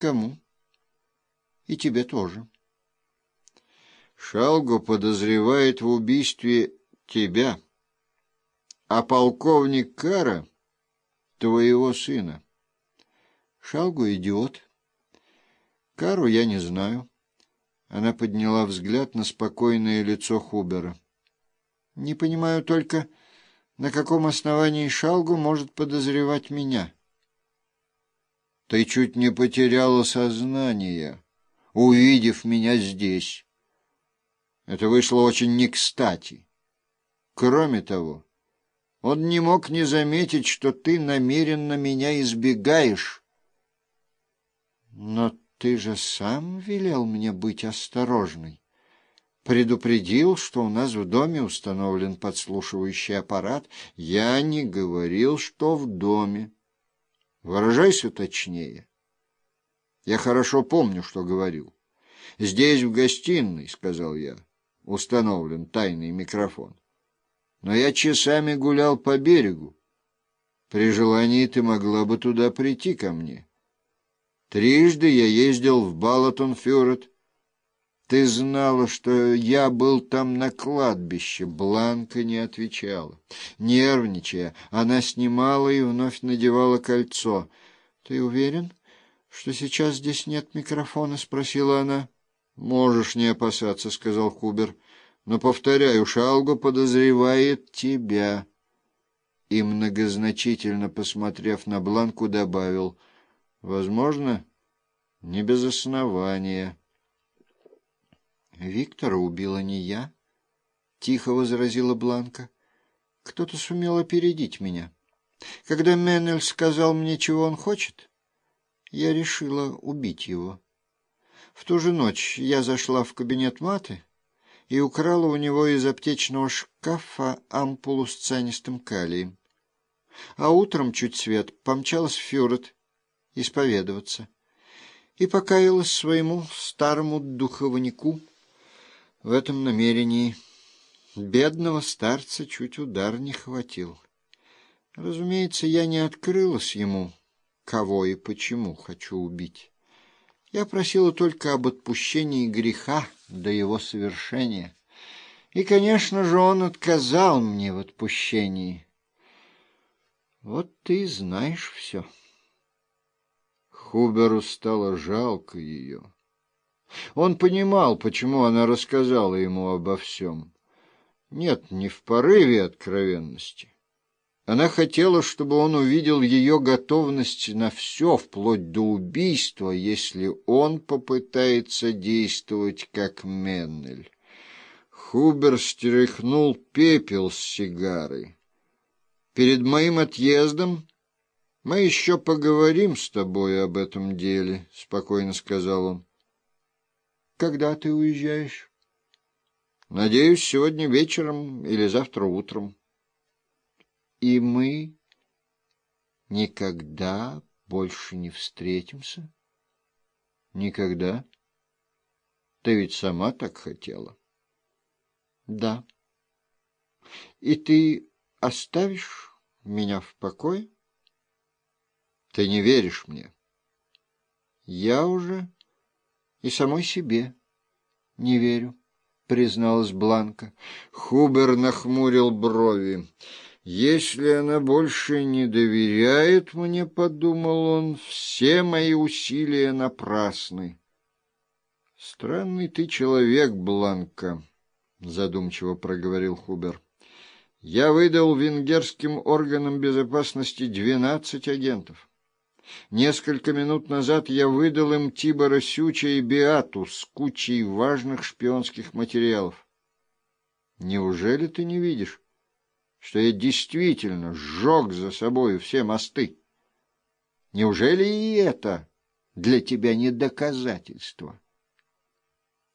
Кому? И тебе тоже. Шалгу подозревает в убийстве тебя, а полковник Кара — твоего сына. Шалгу идиот. Кару я не знаю. Она подняла взгляд на спокойное лицо Хубера. Не понимаю только, на каком основании Шалгу может подозревать меня. Ты чуть не потеряла сознание, увидев меня здесь. Это вышло очень не кстати. Кроме того, он не мог не заметить, что ты намеренно меня избегаешь. Но ты же сам велел мне быть осторожной. Предупредил, что у нас в доме установлен подслушивающий аппарат. Я не говорил, что в доме. Выражайся точнее. Я хорошо помню, что говорил. Здесь, в гостиной, — сказал я, — установлен тайный микрофон. Но я часами гулял по берегу. При желании ты могла бы туда прийти ко мне. Трижды я ездил в Балатон-Фюрет. Ты знала, что я был там на кладбище. Бланка не отвечала. Нервничая, она снимала и вновь надевала кольцо. — Ты уверен, что сейчас здесь нет микрофона? — спросила она. — Можешь не опасаться, — сказал Кубер. — Но, повторяю, Шалго подозревает тебя. И, многозначительно посмотрев на Бланку, добавил — Возможно, не без основания. Виктора убила не я, — тихо возразила Бланка. Кто-то сумел опередить меня. Когда Меннель сказал мне, чего он хочет, я решила убить его. В ту же ночь я зашла в кабинет Маты и украла у него из аптечного шкафа ампулу с цианистым калием. А утром чуть свет помчалась в Фюрет исповедоваться, и покаялась своему старому духовнику в этом намерении. Бедного старца чуть удар не хватил. Разумеется, я не открылась ему, кого и почему хочу убить. Я просила только об отпущении греха до его совершения. И, конечно же, он отказал мне в отпущении. Вот ты знаешь все. Хуберу стало жалко ее. Он понимал, почему она рассказала ему обо всем. Нет, не в порыве откровенности. Она хотела, чтобы он увидел ее готовность на все, вплоть до убийства, если он попытается действовать как Меннель. Хубер стряхнул пепел с сигары. Перед моим отъездом — Мы еще поговорим с тобой об этом деле, — спокойно сказал он. — Когда ты уезжаешь? — Надеюсь, сегодня вечером или завтра утром. — И мы никогда больше не встретимся? — Никогда. Ты ведь сама так хотела. — Да. — И ты оставишь меня в покое? — ты не веришь мне. Я уже и самой себе не верю, призналась Бланка. Хубер нахмурил брови. Если она больше не доверяет мне, подумал он, все мои усилия напрасны. Странный ты человек, Бланка, задумчиво проговорил Хубер. Я выдал венгерским органам безопасности двенадцать агентов. Несколько минут назад я выдал им Тибора Сюча и Биату с кучей важных шпионских материалов. Неужели ты не видишь, что я действительно сжег за собой все мосты? Неужели и это для тебя не доказательство?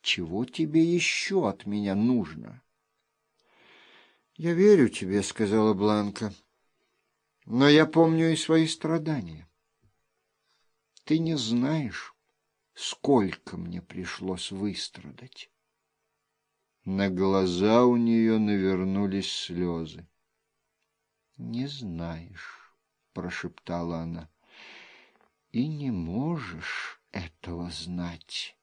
Чего тебе еще от меня нужно? — Я верю тебе, — сказала Бланка, — но я помню и свои страдания. Ты не знаешь, сколько мне пришлось выстрадать. На глаза у нее навернулись слезы. — Не знаешь, — прошептала она, — и не можешь этого знать.